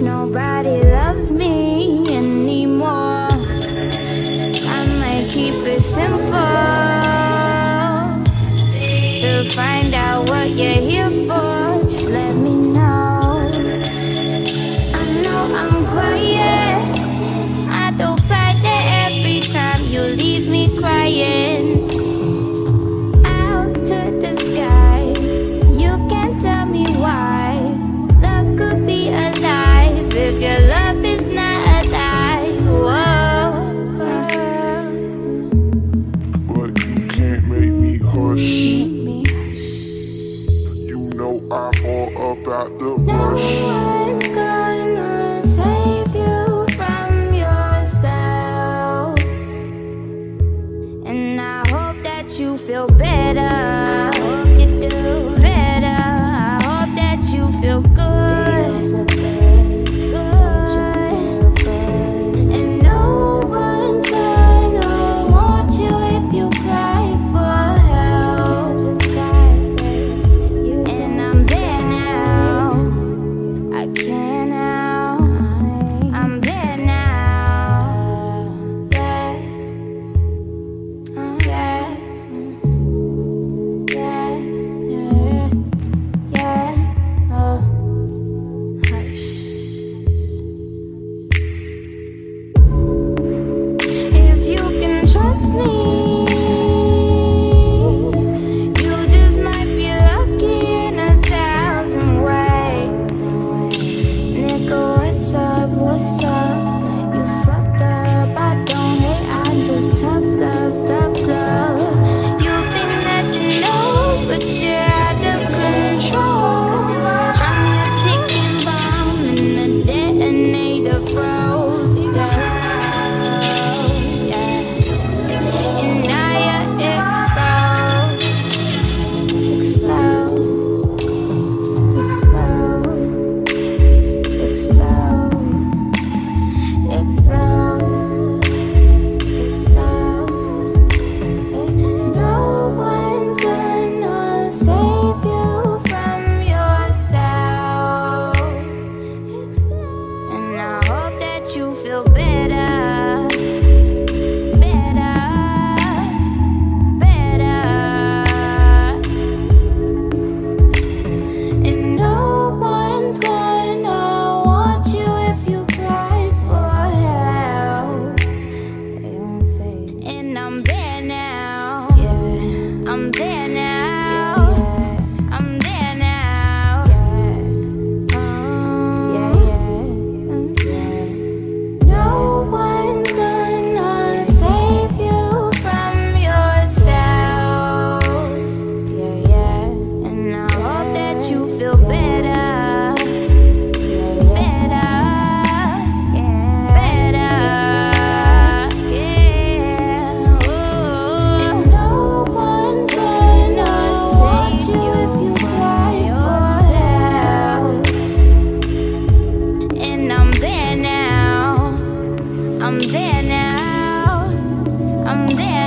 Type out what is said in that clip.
nobody loves me anymore. I might keep it simple To find out what you're here for. Just let me know. I know I'm quiet. I do better every time you leave me crying. better. you feel better. I'm there now. I'm there.